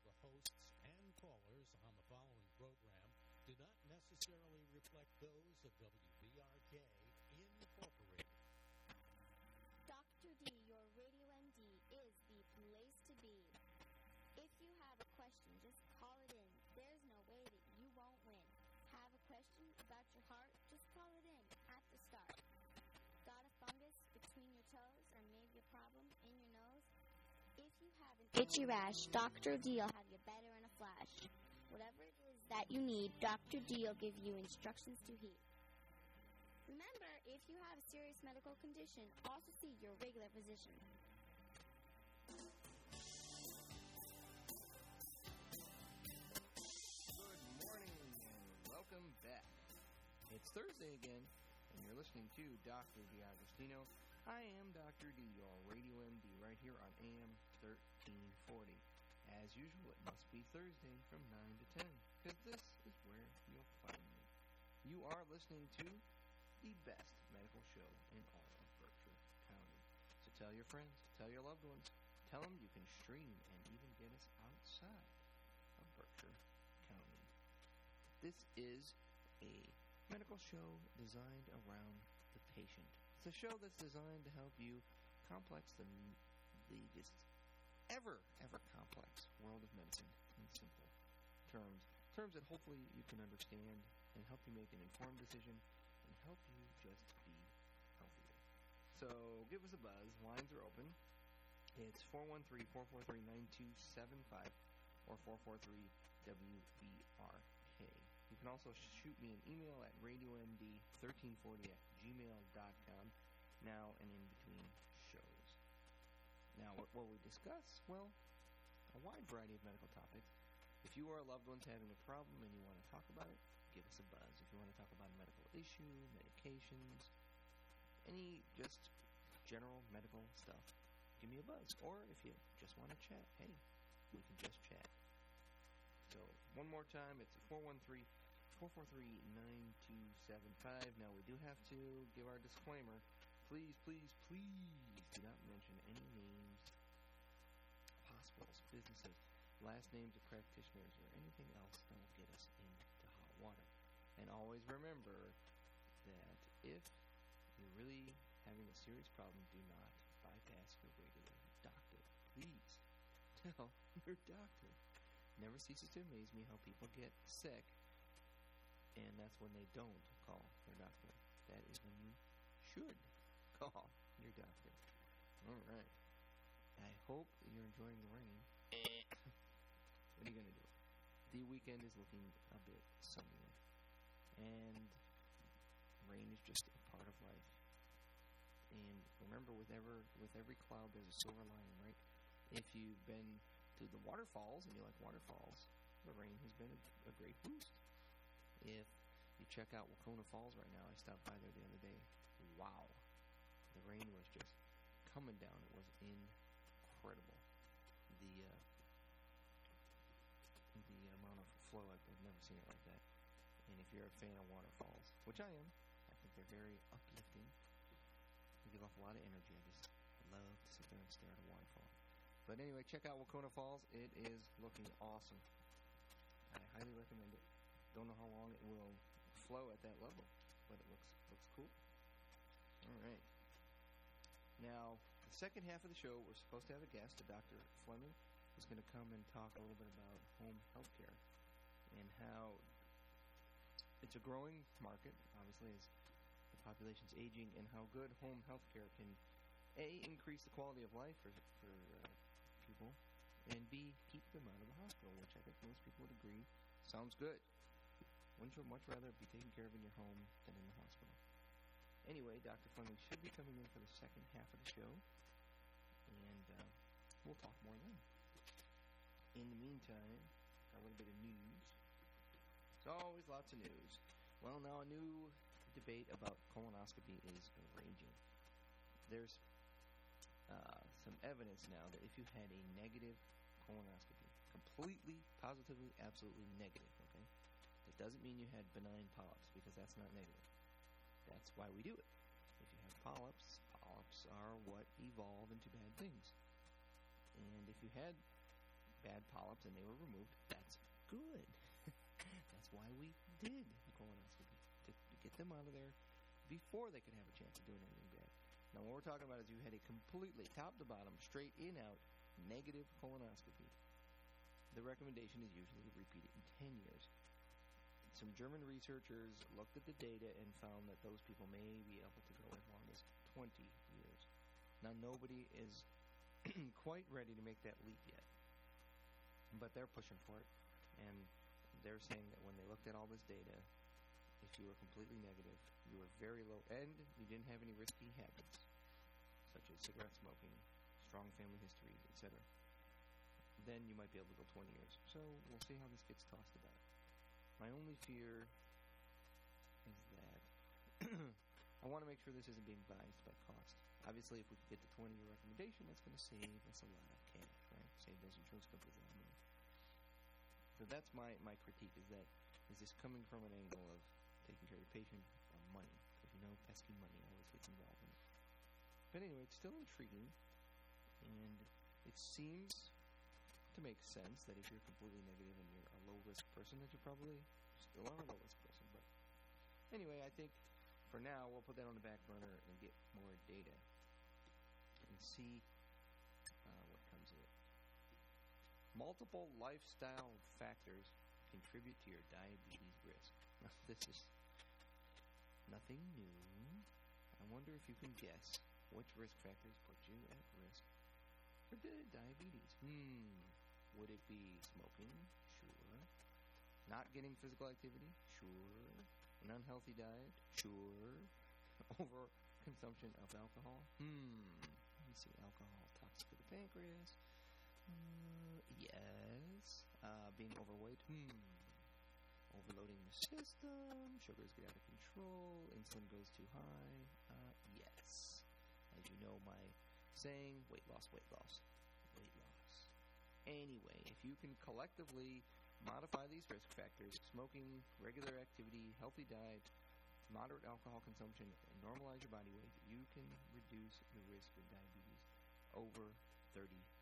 of the hosts and callers on the following program do not necessarily reflect those of WBRK Incorporated. Itchy rash, Dr. D will have you better in a flash. Whatever it is that you need, Dr. D will give you instructions to heat. Remember, if you have a serious medical condition, also see your regular physician. Good morning and welcome back. It's Thursday again, and you're listening to Dr. DiAgostino. I am Dr. D, your radio MD, right here on AM 1340. As usual, it must be Thursday from 9 to 10, because this is where you'll find me. You are listening to the best medical show in all of Berkshire County. So tell your friends, tell your loved ones, tell them you can stream and even get us outside of Berkshire County. This is a medical show designed around the patient. It's a show that's designed to help you complex the, the ever, ever complex world of medicine in simple terms. Terms that hopefully you can understand and help you make an informed decision and help you just be healthier. So give us a buzz. Lines are open. It's 413-443-9275 or 443-WBRK. You can also shoot me an email at radiomd1340 at gmail.com now and in between. Now, what will we discuss? Well, a wide variety of medical topics. If you or a loved one's having a problem and you want to talk about it, give us a buzz. If you want to talk about a medical issue, medications, any just general medical stuff, give me a buzz. Or if you just want to chat, hey, we can just chat. So, one more time, it's 413 443 9275. Now, we do have to give our disclaimer. Please, please, please do not mention any names, businesses, last names of practitioners, or anything else that will get us into hot water. And always remember that if you're really having a serious problem, do not bypass your regular doctor. Please tell your doctor. Never ceases to amaze me how people get sick, and that's when they don't call their doctor. That is when you should call your doctor. All right. I hope you're enjoying the rain. What are you to do? The weekend is looking a bit sunnier, and rain is just a part of life. And remember, with ever with every cloud, there's a silver lining, right? If you've been to the waterfalls and you like waterfalls, the rain has been a, a great boost. If you check out Wahconah Falls right now, I stopped by there the other day. Wow, the rain was just coming down. It was incredible. The uh, the amount of flow I've, I've never seen it like that. And if you're a fan of waterfalls, which I am, I think they're very uplifting. They give off a lot of energy. I just love to sit there and stare at a waterfall. But anyway, check out Wahconah Falls. It is looking awesome. I highly recommend it. Don't know how long it will flow at that level, but it looks looks cool. All right. Now, the second half of the show, we're supposed to have a guest, a Dr. Fleming, who's going to come and talk a little bit about home health care and how it's a growing market, obviously, as the population's aging, and how good home health care can, A, increase the quality of life for, for uh, people, and B, keep them out of the hospital, which I think most people would agree sounds good. Wouldn't you much rather be taken care of in your home than in the hospital? Anyway, Dr. Fleming should be coming in for the second half of the show, and uh, we'll talk more then. In the meantime, a little bit of news. There's always lots of news. Well, now a new debate about colonoscopy is raging. There's uh, some evidence now that if you had a negative colonoscopy, completely, positively, absolutely negative, okay? It doesn't mean you had benign polyps because that's not negative. That's why we do it. If you have polyps, polyps are what evolve into bad things. And if you had bad polyps and they were removed. That's good. Why we did colonoscopy to, to get them out of there before they could have a chance of doing anything bad. Now, what we're talking about is you had a completely top to bottom, straight in out, negative colonoscopy. The recommendation is usually to repeat it in 10 years. Some German researchers looked at the data and found that those people may be able to go as long as 20 years. Now, nobody is quite ready to make that leap yet, but they're pushing for it, and they're saying that when they looked at all this data, if you were completely negative, you were very low, end, you didn't have any risky habits, such as cigarette smoking, strong family histories, etc., then you might be able to go 20 years. So we'll see how this gets tossed about. My only fear is that I want to make sure this isn't being biased by cost. Obviously, if we could get the 20 year recommendation, that's going to save us a lot of cash, right? Save those insurance companies a lot of money. So that's my, my critique is that is this coming from an angle of taking care of your patient or money? Because you know pesky money always gets involved in it. But anyway, it's still intriguing, and it seems to make sense that if you're completely negative and you're a low risk person, that you probably still are a low risk person. But anyway, I think for now we'll put that on the back burner and get more data and see Multiple lifestyle factors contribute to your diabetes risk. Now, this is nothing new. I wonder if you can guess which risk factors put you at risk for diabetes. Hmm. Would it be smoking? Sure. Not getting physical activity? Sure. An unhealthy diet? Sure. Over consumption of alcohol? Hmm. Let me see. Alcohol toxic to the pancreas? Yes. Uh, being overweight? Hmm. Overloading the system? Sugars get out of control? Insulin goes too high? Uh, yes. As you know, my saying, weight loss, weight loss, weight loss. Anyway, if you can collectively modify these risk factors smoking, regular activity, healthy diet, moderate alcohol consumption, and normalize your body weight you can reduce the risk of diabetes over 30%.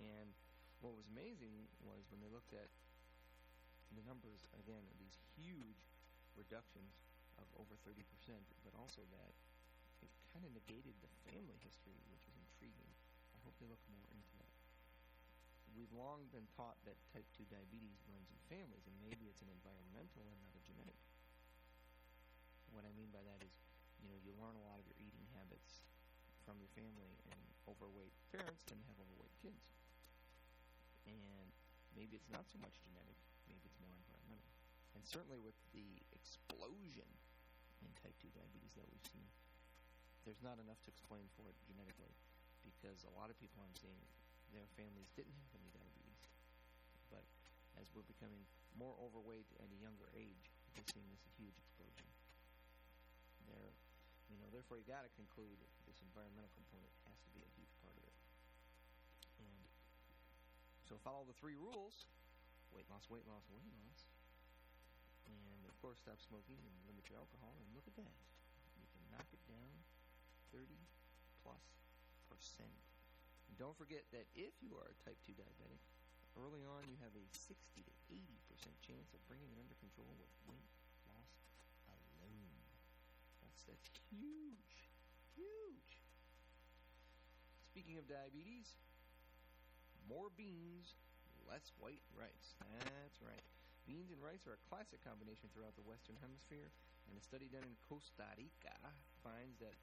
And what was amazing was when they looked at the numbers, again, these huge reductions of over 30%, but also that it kind of negated the family history, which is intriguing. I hope they look more into that. We've long been taught that type 2 diabetes runs in families, and maybe it's an environmental and not a genetic. What I mean by that is, you know, you learn a lot of your eating habits from your family, and overweight parents tend to have overweight kids. And maybe it's not so much genetic, maybe it's more environmental. And certainly with the explosion in type 2 diabetes that we've seen, there's not enough to explain for it genetically because a lot of people I'm seeing, their families didn't have any diabetes. But as we're becoming more overweight at a younger age, we're seeing this huge explosion. There, you know, therefore you got to conclude that this environmental component has to be a huge part of it. So follow the three rules: weight loss, weight loss, weight loss. And of course, stop smoking and limit your alcohol. And look at that, you can knock it down 30 plus percent. And don't forget that if you are a type 2 diabetic, early on you have a 60 to 80 percent chance of bringing it under control with weight loss alone. That's that's huge, huge. Speaking of diabetes, more beans, less white rice. That's right. Beans and rice are a classic combination throughout the Western Hemisphere, and a study done in Costa Rica finds that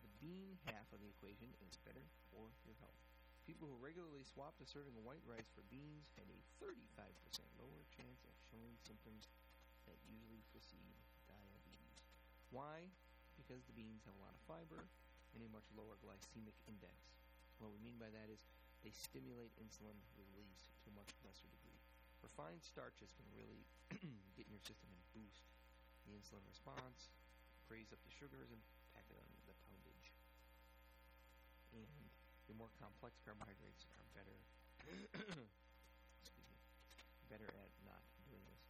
the bean half of the equation is better for your health. People who regularly swapped a serving of white rice for beans had a 35% lower chance of showing symptoms that usually precede diabetes. Why? Because the beans have a lot of fiber and a much lower glycemic index. What we mean by that is they stimulate insulin release to a much lesser degree. Refined starches can really get in your system and boost the insulin response, raise up the sugars, and pack it on the poundage. And the more complex carbohydrates are better excuse me, better at not doing this.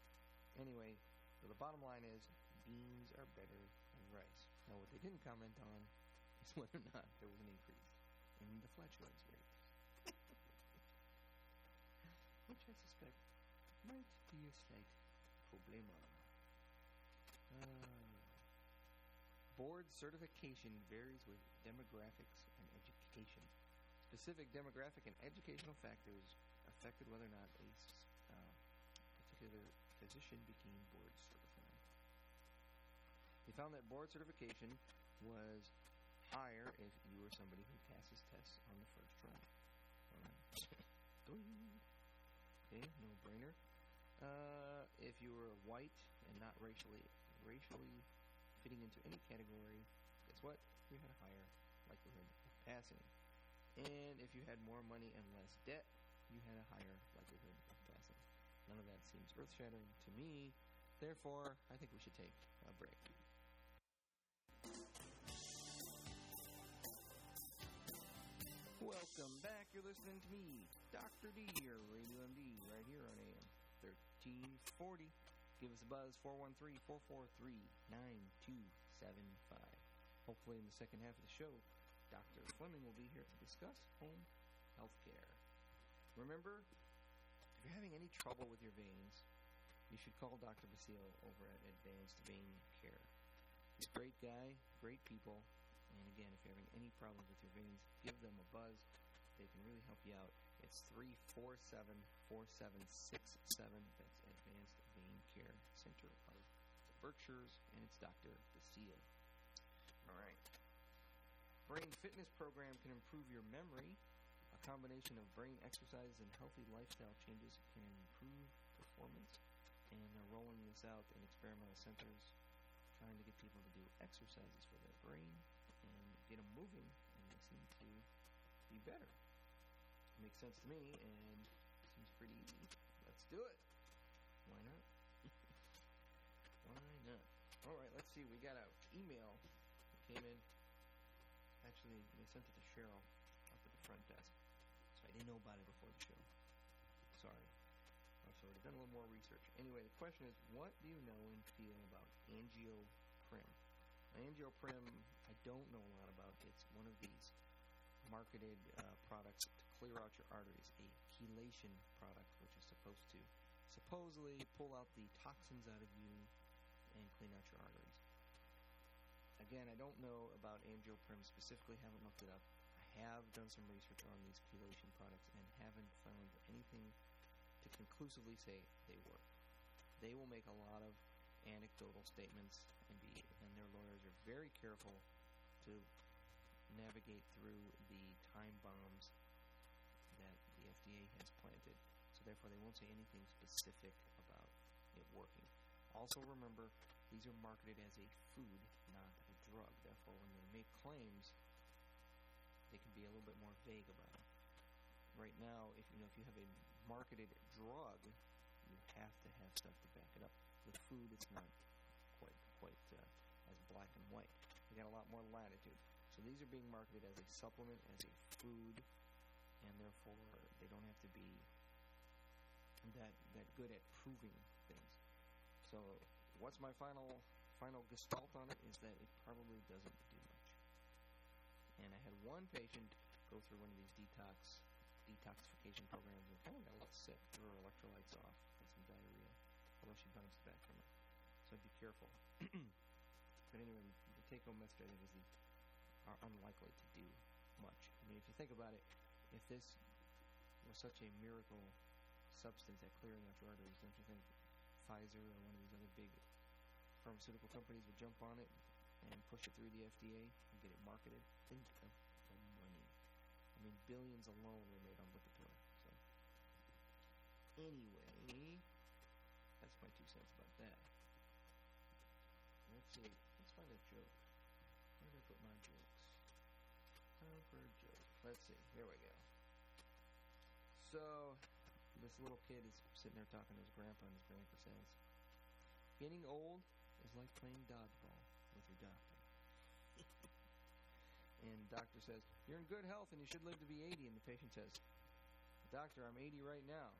Anyway, so the bottom line is beans are better than rice. Now what they didn't comment on is whether or not there was an increase in the flatulence rates. I suspect might be a slight problema. Uh, board certification varies with demographics and education. Specific demographic and educational factors affected whether or not a uh, particular physician became board certified. They found that board certification was higher if you were somebody who passes tests on the first try. Okay, no brainer. Uh, if you were white and not racially racially fitting into any category, guess what? You had a higher likelihood of passing. And if you had more money and less debt, you had a higher likelihood of passing. None of that seems earth shattering to me. Therefore, I think we should take a break. Welcome back. You're listening to me, Dr. D, your Radio MD, right here on AM 1340. Give us a buzz, 413 443 9275. Hopefully, in the second half of the show, Dr. Fleming will be here to discuss home health care. Remember, if you're having any trouble with your veins, you should call Dr. Basile over at Advanced Vein Care. He's a great guy, great people, and again, if you're having any problems with your veins, give them a buzz. They can really help you out. It's 347 4767. That's Advanced Vein Care Center of the Berkshires, and it's Dr. Basile. All right. Brain fitness program can improve your memory. A combination of brain exercises and healthy lifestyle changes can improve performance. And they're rolling this out in experimental centers, trying to get people to do exercises for their brain get them moving, and they seem to be better. Makes sense to me, and seems pretty easy. Let's do it. Why not? Why not? All right, let's see. We got an email that came in. Actually, they sent it to Cheryl up at the front desk, so I didn't know about it before the show. Sorry. I've done a little more research. Anyway, the question is, what do you know and feel about angioprim? Angioprim, I don't know a lot about. It's one of these marketed uh, products to clear out your arteries, a chelation product, which is supposed to supposedly pull out the toxins out of you and clean out your arteries. Again, I don't know about angioprim specifically, haven't looked it up. I have done some research on these chelation products and haven't found anything to conclusively say they work. They will make a lot of anecdotal statements and be and their lawyers are very careful to navigate through the time bombs that the FDA has planted. So therefore they won't say anything specific about it working. Also remember these are marketed as a food, not a drug. Therefore when they make claims they can be a little bit more vague about it. Right now, if you know if you have a marketed drug, you have to have stuff to back it up. With food, it's not quite quite uh, as black and white. You got a lot more latitude. So these are being marketed as a supplement, as a food, and therefore they don't have to be that that good at proving things. So what's my final final gestalt on it is that it probably doesn't do much. And I had one patient go through one of these detox detoxification programs and kind got a little sick, threw her electrolytes off, although she bounced back from it. So be careful. but anyway, the take-home message I think is the are unlikely to do much. I mean, if you think about it, if this was such a miracle substance at clearing out your arteries, don't you think Pfizer or one of these other big pharmaceutical companies would jump on it and push it through the FDA and get it marketed? Think of the money. I mean, billions alone were made on Lipitor. So, anyway, my two cents about that. Let's see. Let's find a joke. Where did I put my jokes? Time for a joke. Let's see. Here we go. So, this little kid is sitting there talking to his grandpa, and his grandpa says, Getting old is like playing dodgeball with your doctor. and the doctor says, You're in good health and you should live to be 80. And the patient says, Doctor, I'm 80 right now.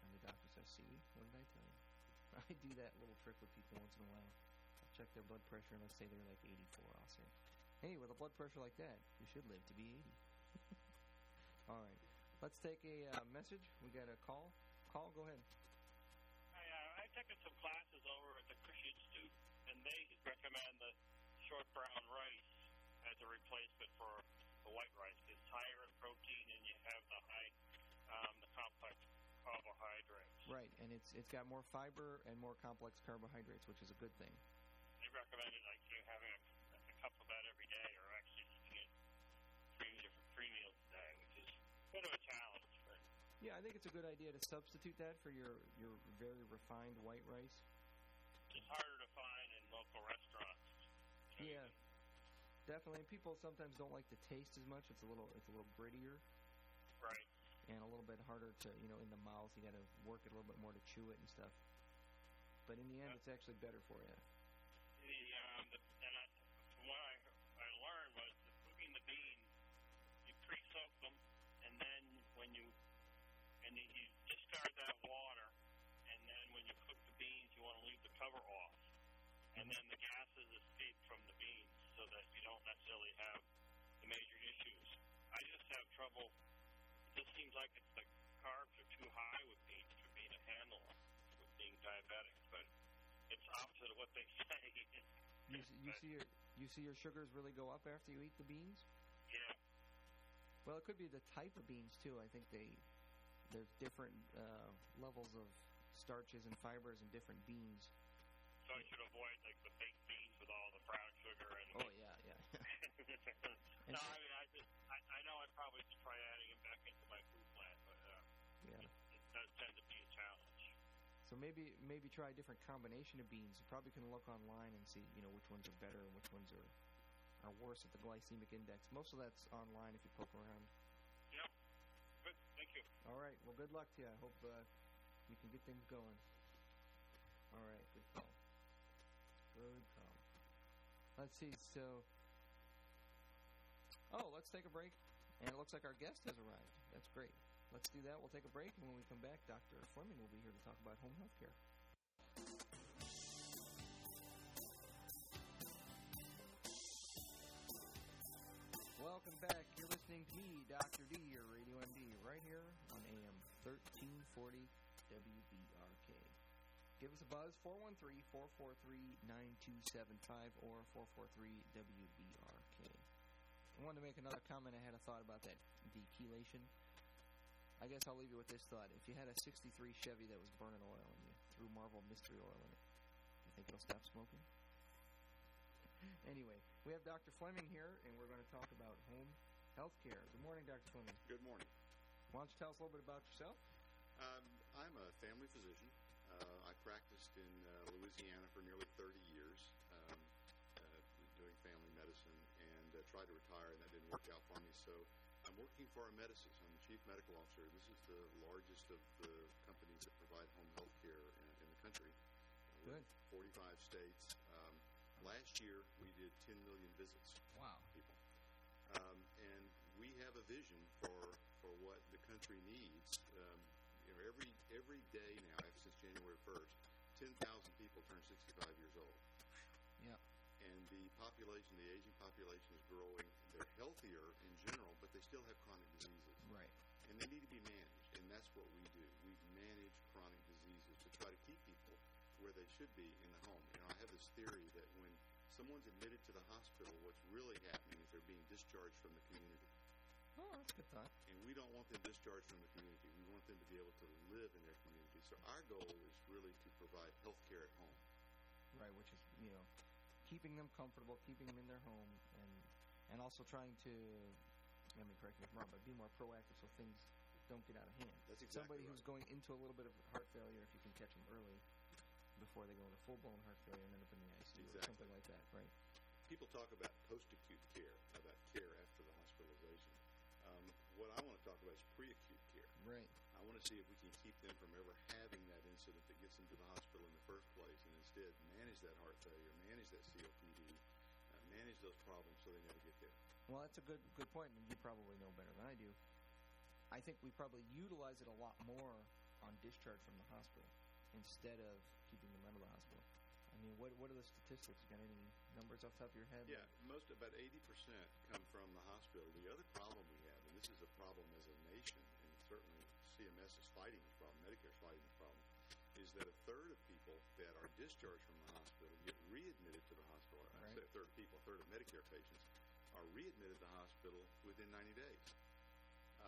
And the doctor says, See, what did I tell you? I do that little trick with people once in a while. I'll check their blood pressure and let's say they're like 84. I'll say, Hey, with a blood pressure like that, you should live to be 80. All right. Let's take a uh, message. We got a call. call. Go ahead. I, uh, I've taken some classes over at the Kushi Institute, and they recommend the short brown rice as a replacement for the white rice. It's higher in protein, and you have the high, um, the complex carbohydrates. Right, and it's it's got more fiber and more complex carbohydrates, which is a good thing. They recommended like you having a, a cup of that every day, or actually eating it three different three meals a day, which is a bit of a challenge. But Yeah, I think it's a good idea to substitute that for your your very refined white rice. it's harder to find in local restaurants. You know, Yeah, definitely. And people sometimes don't like the taste as much. It's a little it's a little grittier Right. And a little bit harder to you know in the mouth. You got to work it a little bit more to chew it and stuff. But in the end, it's actually better for you. The, um, the, and I, what I, I learned was that cooking the beans, you pre-soak them, and then when you and you, you discard that water, and then when you cook the beans, you want to leave the cover off, and then the gases escape from the beans, so that you don't necessarily have the major issues. I just have trouble. Seems like it's the carbs are too high with beans for me to handle with being diabetic, but it's opposite of what they say. You, s- you see your you see your sugars really go up after you eat the beans. Yeah, Well, it could be the type of beans too. I think they there's different uh, levels of starches and fibers in different beans. so I should avoid like the baked beans with all the brown sugar and. Oh yeah, yeah. no, I mean I just I, I know I probably should try adding them back into does tend to be a challenge. So maybe maybe try a different combination of beans. You probably can look online and see you know which ones are better and which ones are are worse at the glycemic index. Most of that's online if you poke around. Yep. Good. Thank you. All right. Well, good luck to you. I hope uh, you can get things going. All right. Good call. Good call. Let's see. So, oh, let's take a break. And it looks like our guest has arrived. That's great. Let's do that. We'll take a break, and when we come back, Dr. Fleming will be here to talk about home health care. Welcome back. You're listening to me, Dr. D, your Radio MD, right here on AM 1340 WBRK. Give us a buzz, 413-443-9275 or 443-WBRK. I wanted to make another comment. I had a thought about that dechelation. I guess I'll leave you with this thought. If you had a 63 Chevy that was burning oil and you threw Marvel Mystery Oil in it, do you think it'll stop smoking? anyway, we have Dr. Fleming here, and we're going to talk about home health care. Good morning, Dr. Fleming. Good morning. Why don't you tell us a little bit about yourself? Um, I'm a family physician. Uh, I practiced in uh, Louisiana for nearly 30 years, um, uh, doing family medicine, and uh, tried to retire, and that didn't work out for me. So I'm working for Amedisys. I'm the chief medical officer. This is the largest of the companies that provide home health care in, in the country. Good. 45 states. Um, last year, we did 10 million visits. Wow. people. Um, and we have a vision for for what the country needs. Um, you know, every every day now, since January first, ten thousand people turn sixty five years old. Yeah. And the population, the aging population, is growing. They're healthier in general, but they still have chronic diseases, Right. and they need to be managed. And that's what we do. We manage chronic diseases to try to keep people where they should be in the home. You know, I have this theory that when someone's admitted to the hospital, what's really happening is they're being discharged from the community. Oh, that's a good thought. And we don't want them discharged from the community. We want them to be able to live in their community. So our goal is really to provide health care at home. Right, which is you know keeping them comfortable, keeping them in their home, and and also trying to. Let me correct me if I'm wrong, but be more proactive so things don't get out of hand. That's exactly Somebody right. who's going into a little bit of heart failure, if you can catch them early, before they go into full blown heart failure and end up in the ICU or something like that, right? People talk about post-acute care, about care after the hospitalization. What I want to talk about is pre-acute care. Right. I want to see if we can keep them from ever having that incident that gets them to the hospital in the first place, and instead manage that heart failure, manage that COPD, uh, manage those problems so they never get there. Well, that's a good good point, and you probably know better than I do. I think we probably utilize it a lot more on discharge from the hospital instead of keeping them out of the hospital. I mean, what what are the statistics? You got any numbers off the top of your head? Yeah, most about 80% come from the hospital. The other problem we have, this is a problem as a nation, and certainly CMS is fighting this problem, Medicare their sliding problem, is that a third of people that are discharged from the hospital get readmitted to the hospital. I say a third of people, a third of Medicare patients are readmitted to the hospital within 90 days.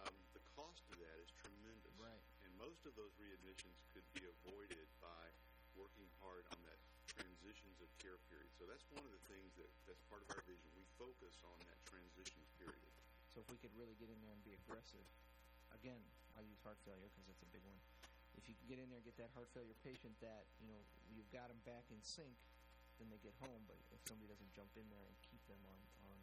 Um, the cost of that is tremendous. Right. And most of those readmissions could be avoided by working hard on that transitions of care period. So that's one of the things that that's part of our vision. We focus on that transitions period. So if we could really get in there and be aggressive, again, I use heart failure because it's a big one. If you can get in there and get that heart failure patient that you know you've got them back in sync, then they get home. But if somebody doesn't jump in there and keep them on on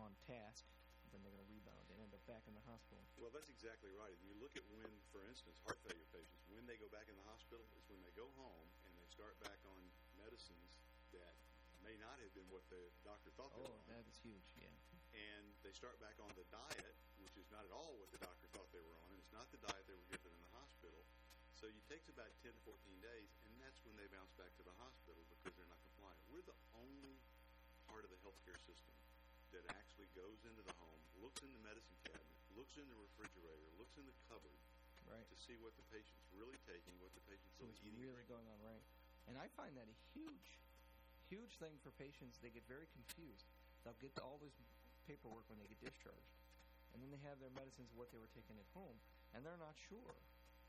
on task, then they're going to rebound and end up back in the hospital. Well, that's exactly right. If you look at when, for instance, heart failure patients, when they go back in the hospital is when they go home and they start back on medicines that may not have been what the doctor thought they Oh, were on. that is huge. Yeah. And they start back on the diet, which is not at all what the doctor thought they were on, and it's not the diet they were given in the hospital. So it takes about 10 to 14 days, and that's when they bounce back to the hospital because they're not compliant. We're the only part of the healthcare system that actually goes into the home, looks in the medicine cabinet, looks in the refrigerator, looks in the cupboard Right. to see what the patient's really taking, what the patient's So really eating. really going on right. And I find that a huge, huge thing for patients. They get very confused. They'll get all this paperwork when they get discharged, and then they have their medicines what they were taking at home, and they're not sure.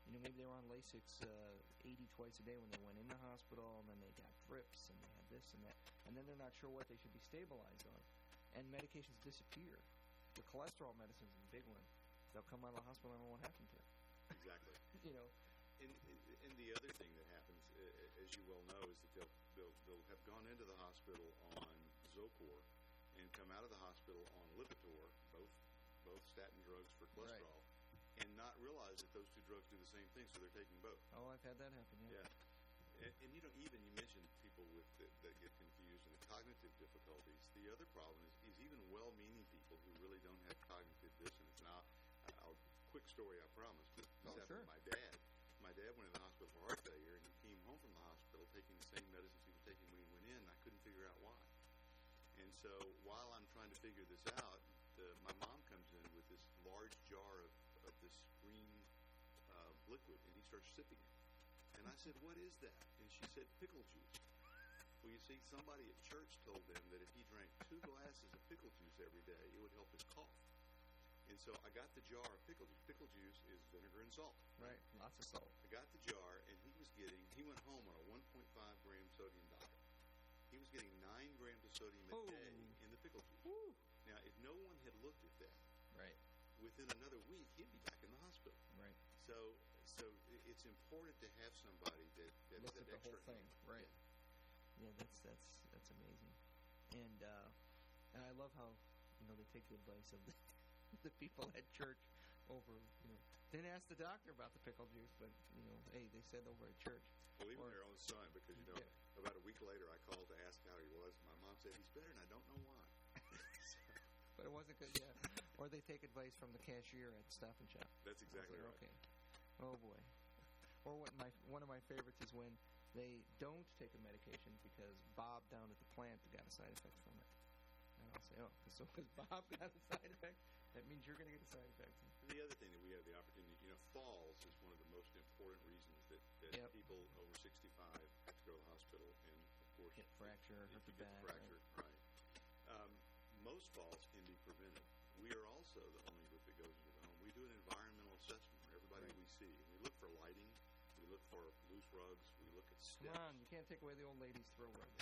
You know, maybe they were on Lasix uh, 80 twice a day when they went in the hospital, and then they got drips, and they had this and that, and then they're not sure what they should be stabilized on. And medications disappear. The cholesterol medicine's a big one. They'll come out of the hospital and don't know what happened to. Exactly. You know, And, and the other thing that happens, uh, as you well know, is that they'll, they'll, they'll have gone into the hospital on Zocor and come out of the hospital on Lipitor, both both statin drugs for Right. cholesterol, and not realize that those two drugs do the same thing, so they're taking both. oh, I've had that happen. Yeah. Yeah. And, and you know, even you mentioned people with that, that get confused and the cognitive difficulties. The other problem is, is even well-meaning people who really don't have cognitive dissonance. Now, I- I'll quick story, I promise. This, this Oh, happened sure. to my dad. My dad went in the hospital for heart failure, and he came home from the hospital taking the same medicines he was taking when he went in. And I couldn't figure out why. And so while I'm trying to figure this out, the, my mom comes in with this large jar of, of this green uh, liquid, and he starts sipping it. And I said, "What is that?" And she said, "Pickle juice." Well, you see, somebody at church told them that if he drank two glasses of pickle juice every day, it would help his cough. And so I got the jar of pickle juice. Pickle juice is vinegar and salt. Right. Lots of salt. I got the jar, and he was getting. He went home on a 1.5 gram sodium diet. He was getting nine grams of sodium a Oh. day in the pickle juice. Woo. Now, if no one had looked at that, Right. within another week, he'd be back in the hospital. Right. So, so it's important to have somebody that that's Look that at the whole thing. hand. Right. Yeah, that's that's that's amazing. And uh, and I love how you know they take the advice of the, the people at church over you know didn't ask the doctor about the pickle juice, but you know hey they said over at church. Well, even Or- their own son, because you know, Yeah. about a week later, I called to ask how he was. My mom said he's better, and I don't know why. But it wasn't good. Yeah. or they take advice from the cashier at Stop and Shop. That's exactly right. Okay. Oh boy. Or what my one of my favorites is when they don't take a medication because Bob down at the plant got a side effect from it. Say, oh, so because Bob got a side effect, that means you're going to get a side effect. And the other thing that we have the opportunity, you know, falls is one of the most important reasons that, that Yep. people over 65 have to go to the hospital, and of course, Hip fracture, hurt the back. fracture, right? Um, most falls can be prevented. We are also the only group that goes into the home. We do an environmental assessment for everybody Right. we see. We look for lighting. We look for loose rugs. We look at Come steps. on, you can't take away the old lady's throw rug.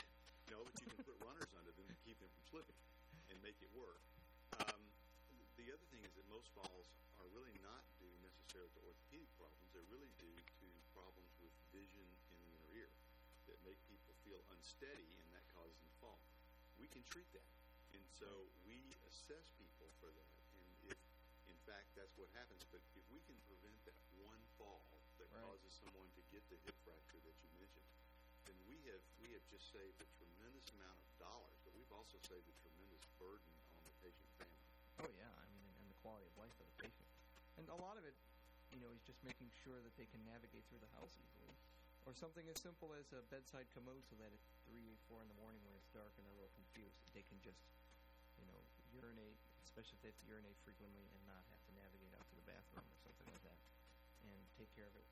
No, but you can put runners under them to keep them from slipping and make it work. Um, the other thing is that most falls are really not due necessarily to orthopedic problems. They're really due to problems with vision in the inner ear that make people feel unsteady, and that causes them to fall. We can treat that, and so we assess people for that. And if, in fact, that's what happens, but if we can prevent that one fall that Right. causes someone to get the hip fracture that you mentioned, then we have we have just saved a tremendous amount of dollars, but we've also saved a tremendous burden on the patient family. Oh yeah, I mean, and the quality of life of the patient. And a lot of it, you know, is just making sure that they can navigate through the house easily. Or something as simple as a bedside commode, so that at three, four in the morning when it's dark and they're a little confused, they can just, you know, urinate, especially if they have to urinate frequently, and not have to navigate out to the bathroom or something like that, and take care of it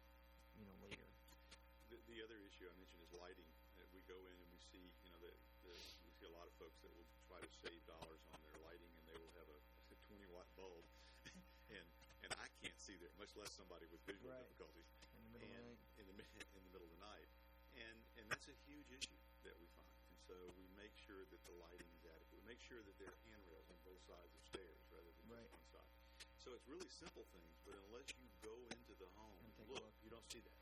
issue I mentioned is lighting. Uh, we go in and we see, you know, the, the, we see a lot of folks that will try to save dollars on their lighting, and they will have a, a 20 watt bulb, and and I can't see that, much less somebody with visual Right. difficulties In the middle of the night. in the in the middle of the night, and and that's a huge issue that we find. And so we make sure that the lighting is adequate. We make sure that there are handrails on both sides of stairs rather than Right. just one side. So it's really simple things, but unless you go into the home And and look, look. you don't see that.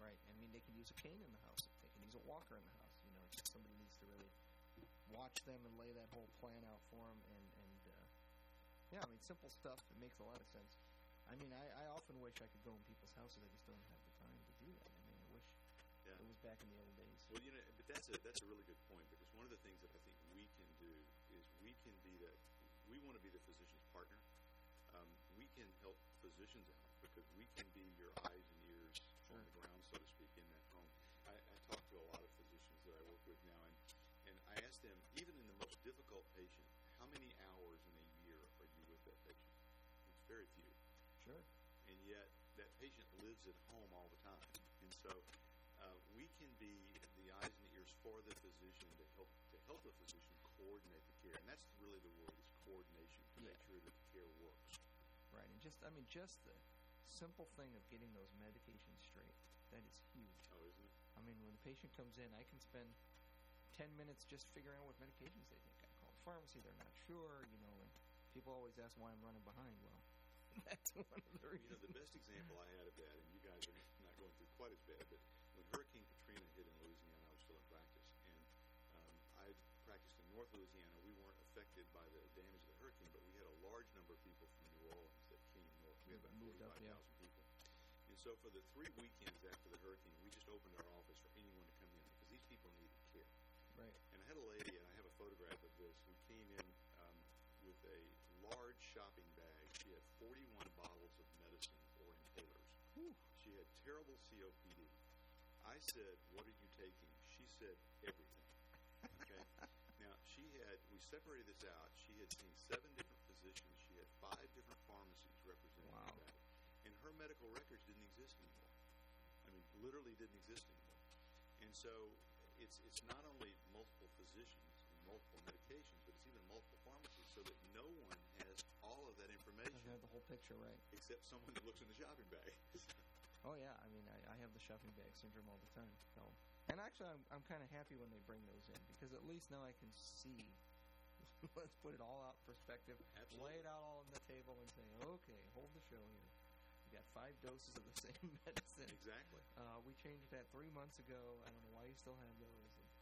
Right. I mean, they can use a cane in the house. They can use a walker in the house. You know, just somebody needs to really watch them and lay that whole plan out for them. And and uh, yeah, I mean, simple stuff. It makes a lot of sense. I mean, I, I often wish I could go in people's houses. I just don't have the time to do that. I mean, I wish Yeah. it was back in the old days. Well, you know, but that's a that's a really good point because one of the things that I think we can do is we can be that we want to be the physician's partner. Um, we can help physicians out because we can be your eyes and ears on the ground, so to speak, in that home. I, I talk to a lot of physicians that I work with now, and and I ask them, even in the most difficult patient, how many hours in a year are you with that patient? It's very few Sure. and yet that patient lives at home all the time. And so uh, we can be the eyes and ears for the physician to help to help the physician coordinate the care, and that's really the word is coordination to make sure that the care works. Right. And just, I mean, just the simple thing of getting those medications straight. That is huge. Oh, isn't it? I mean, when the patient comes in, I can spend 10 minutes just figuring out what medications they take. I call the pharmacy, they're not sure, you know, and people always ask why I'm running behind. Well, that's one of the reasons. You know, the best example I had of that, and you guys are not going through quite as bad, but when Hurricane Katrina hit in Louisiana, I was still in practice, and um, I practiced in North Louisiana. We weren't affected by the damage of the hurricane, but we had a large number of people from New Orleans that came north. We had about Moved up, yeah. people. And so for the three weekends after the hurricane, we just opened our office for anyone to come in because these people needed care. Right. And I had a lady, and I have a photograph of this, who came in um, with a large shopping bag. She had 41 bottles of medicine or inhalers. She had terrible COPD. I said, "What are you taking?" She said, "Everything." Okay. She had. We separated this out. She had seen seven different physicians. She had five different pharmacies representing Wow. that, and her medical records didn't exist anymore. I mean, literally didn't exist anymore. And so it's it's not only multiple physicians and multiple medications, but it's even multiple pharmacies, so that no one has all of that information have the whole picture right. except someone who looks in the shopping bag. Oh yeah, I mean, I, I have the shopping bag syndrome all the time. So, and actually, I'm I'm kind of happy when they bring those in because at least now I can see. Let's put it all out in perspective. Absolutely. Lay it out all on the table and say, okay, hold the show here. You got five doses of the same medicine. exactly. Uh, we changed that three months ago. I don't know why you still have those. And,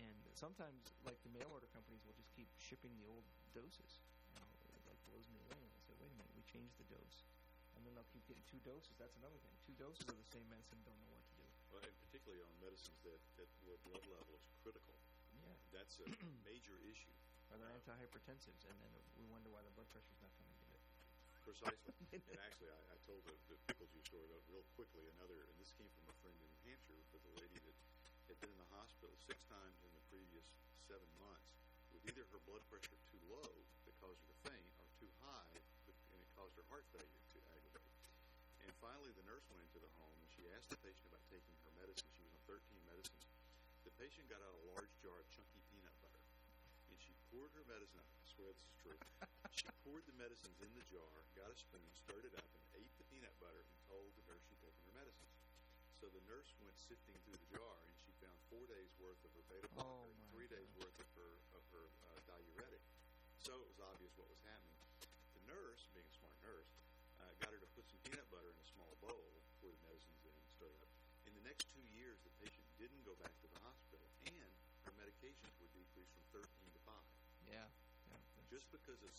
and sometimes, like the mail order companies will just keep shipping the old doses. You know, it like blows me away. And I say, wait a minute, we changed the dose, and then they'll keep getting two doses. That's another thing. Two doses of the same medicine, don't know what to do. Well, and particularly on medicines that, that where blood level is critical. Yeah, That's a major issue. or they're um, antihypertensives, and then we wonder why the blood pressure's not coming to it. Precisely. and actually, I, I told the, the pickle juice story about real quickly. Another, and this came from a friend in New Hampshire with a lady that had been in the hospital six times in the previous seven months with either her blood pressure too low that caused her to faint or too high and it caused her heart failure to. And finally, the nurse went into the home and she asked the patient about taking her medicine. She was on 13 medicines. The patient got out a large jar of chunky peanut butter and she poured her medicine out. I swear this is true. she poured the medicines in the jar, got a spoon, stirred it up, and ate the peanut butter and told the nurse she'd taken her medicines. So the nurse went sifting through the jar and she found four days worth of her beta blocker Oh, and three days worth of her of her uh, diuretic. So it was obvious what was happening. The nurse, being a smart nurse, got her to put some peanut butter in a small bowl, pour the medicines in, and stir it up. In the next two years, the patient didn't go back to the hospital, and her medications were decreased from 13 to 5 Yeah, yeah. just because of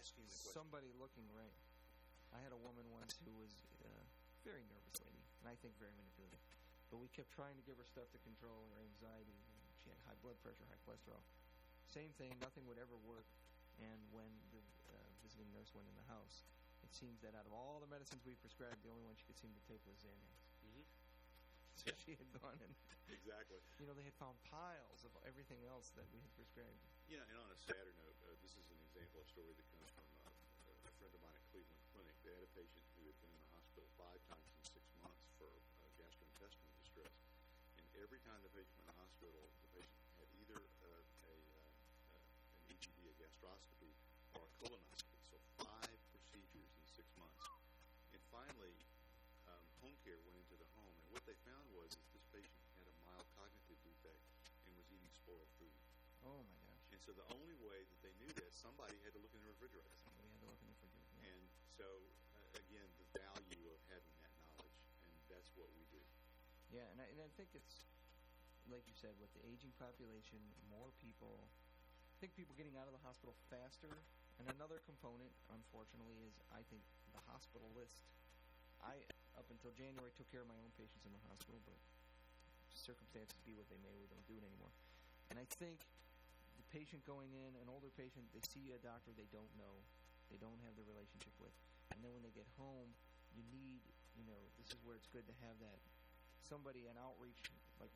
asking the question. somebody looking right. I had a woman once who was uh, very nervous lady, and I think very manipulative. But we kept trying to give her stuff to control her anxiety. And she had high blood pressure, high cholesterol. Same thing, nothing would ever work. And when the uh, visiting nurse went in the house, it seems that out of all the medicines we prescribed, the only one she could seem to take was Xanax. Mhm. So she had gone and, Exactly. you know, they had found piles of everything else that we had prescribed. Yeah, and on a sadder note, uh, this is an example of a story that comes from uh, a friend of mine at Cleveland Clinic. They had a patient who had been in the hospital five times in six months for uh, gastrointestinal distress, and every time the patient went to the hospital, the patient had either a, a, uh, uh, an EGD, a gastroscopy, care went into the home, and what they found was is this patient had a mild cognitive defect and was eating spoiled food. Oh my gosh. And so the only way that they knew that, somebody had to look in the refrigerator. We had to look in the refrigerator. Yeah. And so, uh, again, the value of having that knowledge, and that's what we do. Yeah, and I, and I think it's like you said, with the aging population, more people. I think people getting out of the hospital faster. And another component, unfortunately, is I think the hospitalist. I up until January took care of my own patients in the hospital, but circumstances be what they may, we don't do it anymore. And I think the patient going in, an older patient, they see a doctor they don't know, they don't have the relationship with, and then when they get home, you need, you know, this is where it's good to have that somebody an outreach like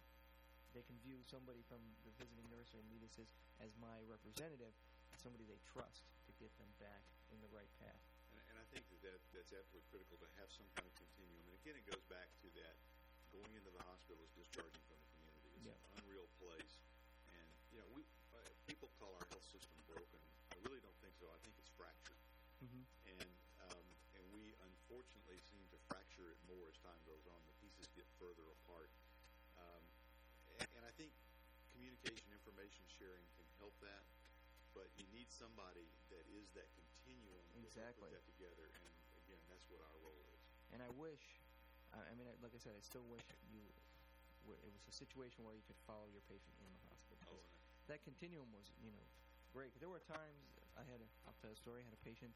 they can view somebody from the visiting nurse or me this as, as my representative, somebody they trust to get them back in the right path. And, and I think that, that that's absolutely critical to have some kind of continuum. And again, it goes back to that going into the hospital is discharging from the community. It's Yeah. an unreal place. And, you know, we uh, people call our health system broken. I really don't think so. I think it's fractured. Mm-hmm. and um, and we unfortunately seem to fracture it more as time goes on. The pieces get further apart, um, and, and I think communication, information sharing can help that. But you need somebody that is that continuum that will put that together. And again, that's what our role is. And I wish, I, mean, like I said, I still wish you, it was a situation where you could follow your patient in the hospital. Oh, and that continuum was, you know, great. There were times I had a, I'll tell a story. I had a patient.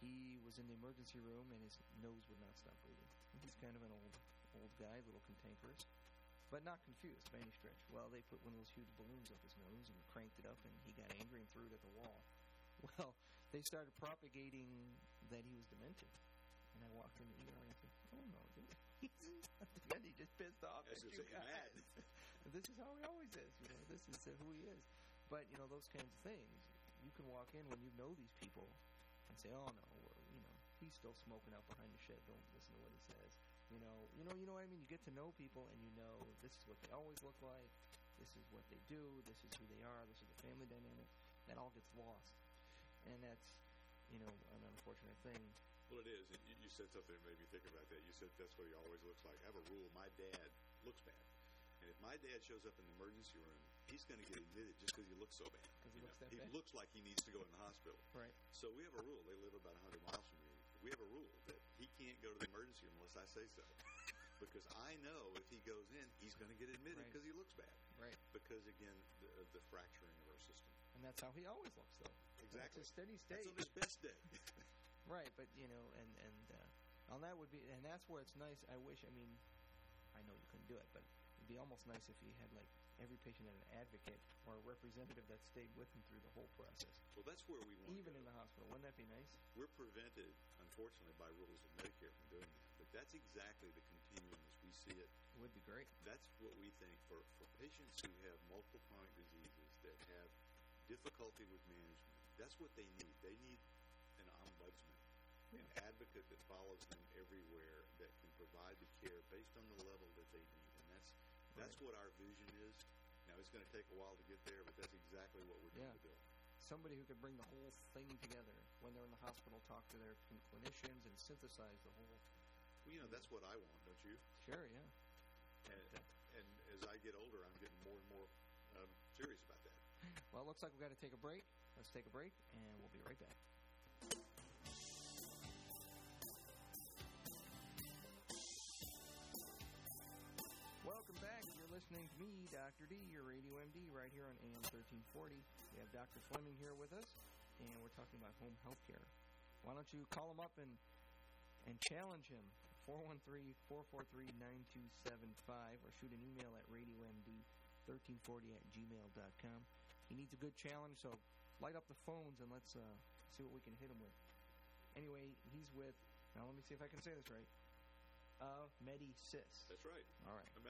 He was in the emergency room and his nose would not stop bleeding. He's kind of an old, old guy, a little cantankerous, but not confused by any stretch. Well, they put one of those huge balloons up his nose and cranked it up, and he got angry and threw it at the wall. Well, they started propagating that he was demented. And I walked in the ER and I said, "Oh no, dude, he's not demented. He just pissed off at you guys." this is how he always is. You know, this is who he is. But you know those kinds of things. You can walk in when you know these people and say, "Oh no, well, you know, he's still smoking out behind the shed. Don't listen to what he says." You know, you know, you know what I mean. You get to know people, and you know this is what they always look like. This is what they do. This is who they are. This is the family dynamic. That all gets lost, and that's you know an unfortunate thing. Well, it is. You, you said something that made me think about that. You said that's what he always looks like. I have a rule. My dad looks bad. And if my dad shows up in the emergency room, he's going to get admitted just because he looks so bad. 'Cause he looks that he bad? looks like he needs to go in the hospital. Right. So we have a rule. They live about 100 miles from me. We have a rule that he can't go to the emergency room unless I say so. because I know if he goes in, he's going to get admitted Right. because he looks bad. Right. Because, again, the, of the fracturing of our system. And that's how he always looks, though. Exactly. It's a steady That's state. on his best day. Right, but you know, and and uh, on that would be, and that's where it's nice. I wish. I mean, I know you couldn't do it, but it'd be almost nice if you had like every patient had an advocate or a representative that stayed with them through the whole process, well, that's where we want even in the hospital. Wouldn't that be nice? We're prevented, unfortunately, by rules of Medicare from doing that. But that's exactly the continuum as we see it. It would be great. That's what we think for, for patients who have multiple chronic diseases that have difficulty with management. That's what they need. They need an ombudsman, an advocate that follows them everywhere that can provide the care based on the level that they need. And that's that's what our vision is. Now it's going to take a while to get there, but that's exactly what we're Yeah. trying to build. Somebody who could bring the whole thing together when they're in the hospital, talk to their clinicians, and synthesize the whole. Well, you know, that's what I want, don't you? Sure, yeah. And, and as I get older, I'm getting more and more um, serious about that. Well, it looks like we've got to take a break. Let's take a break, and we'll be right back. Listening to me, Dr. D, your Radio MD, right here on AM 1340. We have Dr. Fleming here with us, and we're talking about home health care. Why don't you call him up and and challenge him? 413-443-9275 or shoot an email at radiomd1340 at gmail.com. He needs a good challenge, so light up the phones and let's uh, see what we can hit him with. Anyway, he's with, now let me see if I can say this right, uh, MediSys. That's right. All right. Uh,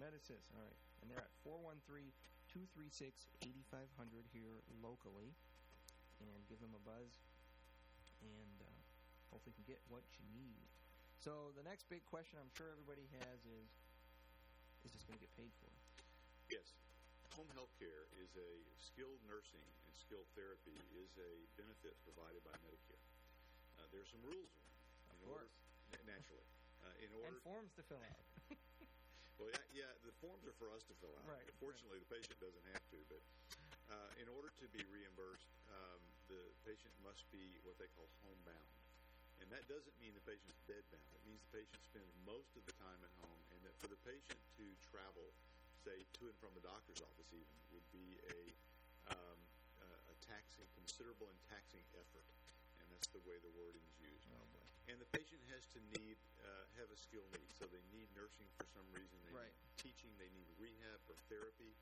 Medisys, all right. And they're at 413-236-8500 here locally. And give them a buzz. And uh, hopefully you can get what you need. So the next big question I'm sure everybody has is, is this going to get paid for? Yes. Home health care is a skilled nursing and skilled therapy is a benefit provided by Medicare. Uh, there are some rules around. Of In order- course. naturally. Uh, in And forms to fill out. well, yeah, yeah, the forms are for us to fill out. Right, Fortunately, the patient doesn't have to. But uh, in order to be reimbursed, um, the patient must be what they call homebound. And that doesn't mean the patient's bedbound. It means the patient spends most of the time at home, and that for the patient to travel, say to and from the doctor's office, even would be a um, a, a taxing, considerable and taxing effort, and that's the way the wording is used. Oh. And the patient has to need uh, a skill need, so they need nursing for some reason. They Right. need teaching. They need rehab or therapy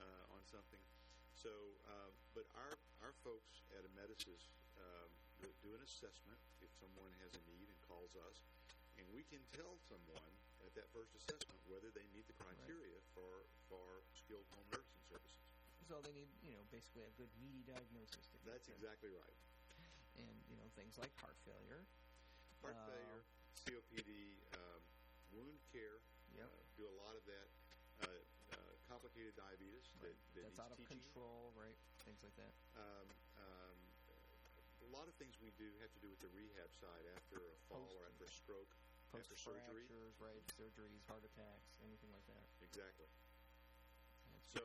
uh, on something. So, uh, but our our folks at Amedisys um, do, an assessment if someone has a need and calls us, and we can tell someone at that first assessment whether they meet the criteria for for skilled home nursing services. So they need, you know, basically a good meaty diagnosis. To That's exactly right. And you know things like heart failure. Heart Uh, failure, COPD, um, wound care. Yep. Uh, do a lot of that. Uh, uh, complicated diabetes that, that That's out of teaching. control, right? Things like that. Um, um, a lot of things we do have to do with the rehab side after a fall Post- or after a stroke, Post after surgery. fractures, right? Surgeries, heart attacks, anything like that. Exactly. That's So,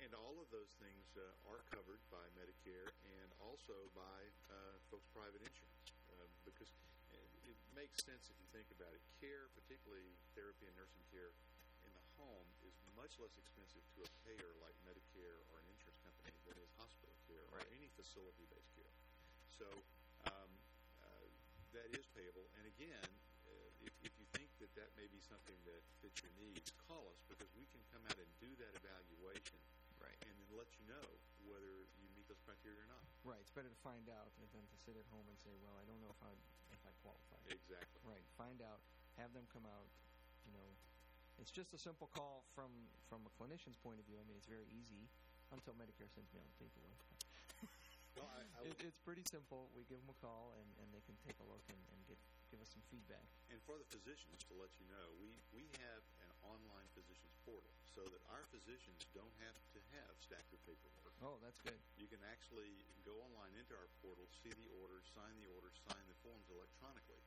and all of those things uh, are covered by Medicare and also by uh, folks' private insurance uh, because makes sense if you think about it. Care, particularly therapy and nursing care in the home, is much less expensive to a payer like Medicare or an insurance company than is hospital care Right. or any facility-based care. So um, uh, that is payable. And again, uh, if, if you think that that may be something that fits your needs, call us because we can come out and do that evaluation right. and then let you know whether you meet those criteria or not. Right. It's better to find out than to sit at home and say, "Well, I don't know if I if I qualify." Exactly. Right. Find out. Have them come out. You know, it's just a simple call from from a clinician's point of view. I mean, it's very easy until Medicare sends me all the paperwork. Well, I, I It, it's pretty simple. We give them a call and, and they can take a look and, and get give us some feedback. And for the physicians, to let you know, we, we have an online physicians portal so that our physicians don't have to have stacks of paperwork. Oh, that's good. You can actually go online into our portal, see the orders, sign the orders, sign the forms electronically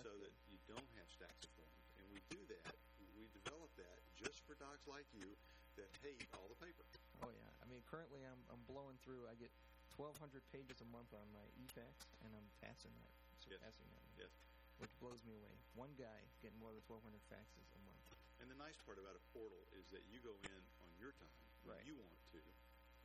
so good. that you don't have stacks of forms. And we do that, we develop that just for docs like you that hate all the paper. Oh yeah. I mean, currently I'm I'm blowing through. I get 1,200 pages a month on my e-fax, and I'm passing that, surpassing that, Yes. which blows me away. One guy getting more than 1,200 faxes a month. And the nice part about a portal is that you go in on your time when Right. you want to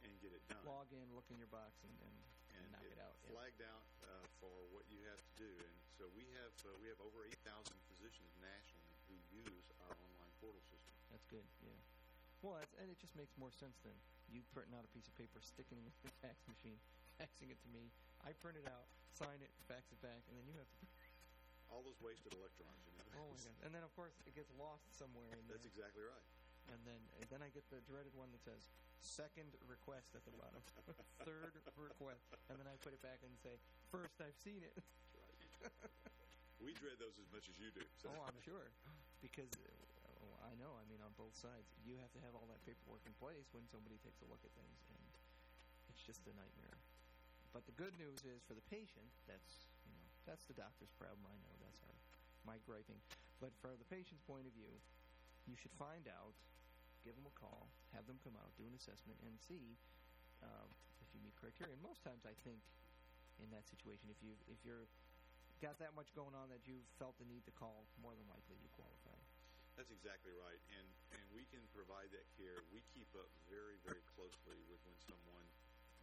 and get it done. Log in, look in your box, and, and, and knock it out. Yeah. flagged out uh, for what you have to do. And so we have uh, we have over 8,000 physicians nationally who use our online portal system. That's good. Yeah. Well, that's, and it just makes more sense than you printing out a piece of paper, sticking it in the fax machine, faxing it to me. I print it out, sign it, fax it back, and then you have to. All those wasted electrons, you know. Oh my god! And then of course it gets lost somewhere in That's there. exactly right. And then and then I get the dreaded one that says second request at the bottom, third request, and then I put it back and say first I've seen it. Right. we dread those as much as you do. So. oh, I'm sure, because I know. I mean, on both sides, you have to have all that paperwork in place when somebody takes a look at things, and it's just a nightmare. But the good news is for the patient, that's you know that's the doctor's problem. I know that's our my griping, but for the patient's point of view, you should find out, give them a call, have them come out, do an assessment, and see uh, if you meet criteria. And most times, I think in that situation, if you if you're got that much going on that you felt the need to call, more than likely you qualify. That's exactly right, and and we can provide that care. We keep up very very closely with when someone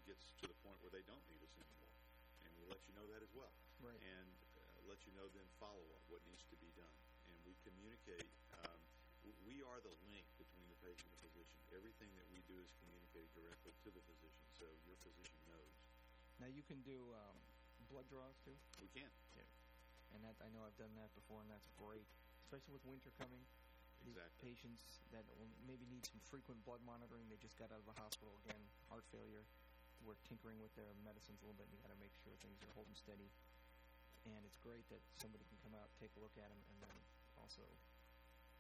gets to the point where they don't need us anymore, and we let you know that as well. Right. and uh, let you know then follow up what needs to be done. And we communicate. Um, we are the link between the patient and the physician. Everything that we do is communicated directly to the physician, so your physician knows. Now you can do um, blood draws too, We can Yeah. and that I know I've done that before, and that's great, especially with winter coming. Exactly. patients that will maybe need some frequent blood monitoring. They just got out of the hospital again, heart failure. We're tinkering with their medicines a little bit. and You got to make sure things are holding steady. And it's great that somebody can come out, take a look at them, and then also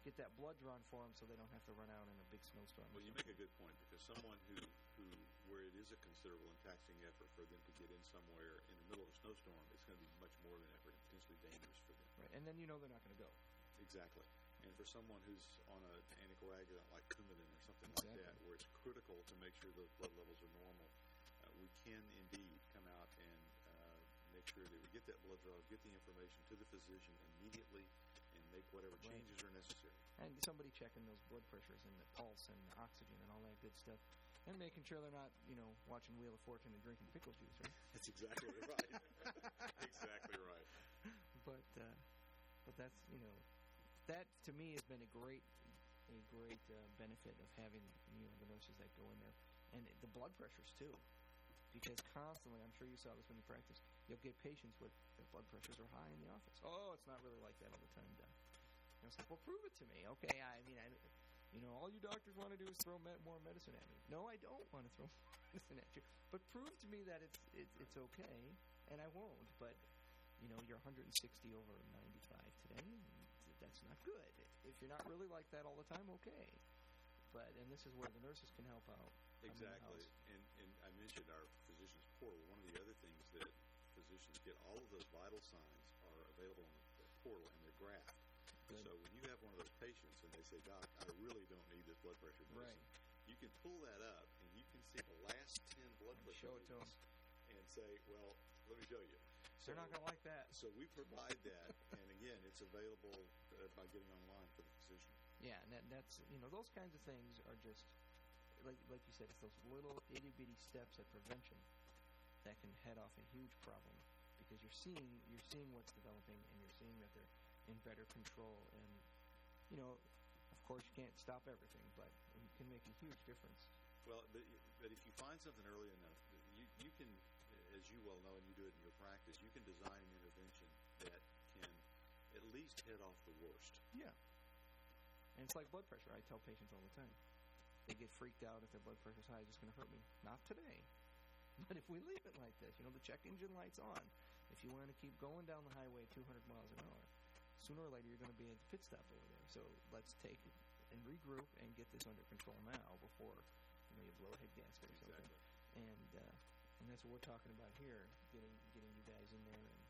get that blood drawn for them so they don't have to run out in a big snowstorm. Well, you make a good point because someone who, who where it is a considerable and taxing effort for them to get in somewhere in the middle of a snowstorm, it's going to be much more of an effort and potentially dangerous for them. Right, and then you know they're not going to go. Exactly. And for someone who's on an anticoagulant like Coumadin or something Exactly. like that, where it's critical to make sure those blood levels are normal, uh, we can indeed come out and uh, make sure that we get that blood draw, get the information to the physician immediately, and make whatever Right. changes are necessary. And somebody checking those blood pressures and the pulse and the oxygen and all that good stuff, and making sure they're not, you know, watching Wheel of Fortune and drinking pickle juice, right? That's exactly right. exactly right. but uh, but that's you know that to me has been a great a great uh, benefit of having you know the nurses that go in there. And the blood pressures too. Because constantly I'm sure you saw this when you practice you'll get patients with their blood pressures are high in the office. Oh it's not really like that all the time doc and I was like well prove it to me. Okay I mean I you know all you doctors want to do is throw me- more medicine at me. No I don't want to throw medicine at you. But prove to me that it's it's, it's okay and I won't. But you know, you're 160 over 95 today. And That's not good. If you're not really like that all the time, okay. But and this is where the nurses can help out. Exactly. And, and I mentioned our physician's portal. One of the other things that physicians get, all of those vital signs are available on the portal and they're graphed. Good. So when you have one of those patients and they say, Doc, I really don't need this blood pressure medicine, Right. you can pull that up and you can see the last 10 blood pressure show it to 'em. readings and say, well, let me show you. They're not going to like that. So we provide that, and again, it's available uh, by getting online for the physician. Yeah, and that, that's you know those kinds of things are just like like you said, it's those little itty bitty steps of prevention that can head off a huge problem because you're seeing you're seeing what's developing and you're seeing that they're in better control and you know of course you can't stop everything but you can make a huge difference. Well, but, but if you find something early enough, you, you can, as you well know, and you do it in your practice, you can design an intervention that can at least hit off the worst. Yeah. And it's like blood pressure. I tell patients all the time. They get freaked out if their blood pressure's high. It's just going to hurt me. Not today. But if we leave it like this, you know, the check engine light's on. If you want to keep going down the highway at 200 miles an hour, sooner or later you're going to be at the pit stop over there. So let's take it and regroup and get this under control now before you know you blow a head gasket or something. Exactly. And that's what we're talking about here, getting getting you guys in there. And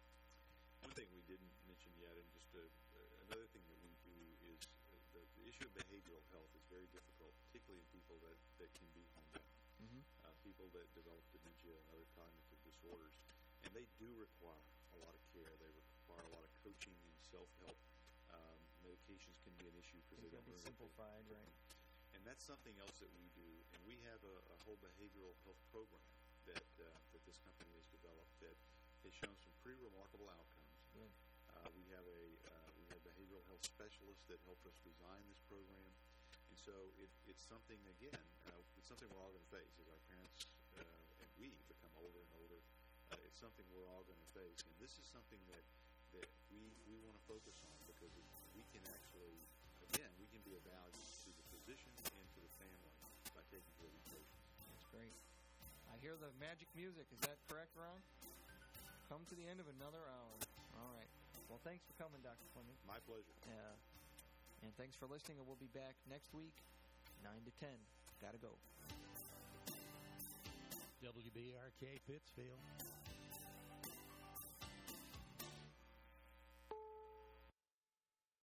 One thing we didn't mention yet, and just uh uh, another thing that we do is uh, the, the issue of behavioral health is very difficult, particularly in people that, that can be homebound. mm-hmm. uh, people that develop dementia and other cognitive disorders, and they do require a lot of care. They require a lot of coaching and self-help. Um, medications can be an issue because they don't to be simplified, right? and that's something else that we do. And we have a, a whole behavioral health program that uh, that this company has developed that has shown some pretty remarkable outcomes. Good. Uh, we have a uh, we have behavioral health specialists that help us design this program, and so it, it's something again. Uh, it's something we're all going to face as our parents uh, and we become older and older. Uh, it's something we're all going to face, and this is something that that we we want to focus on because it, we can actually again we can be a value to the physician and to the family by taking care of these patients. That's great. I hear the magic music. Is that correct, Ron? Come to the end of another hour. All right. Well, thanks for coming, Dr. Fleming. My pleasure. Uh, and thanks for listening. And we'll be back next week, 9 to 10. Gotta go. WBRK Pittsfield.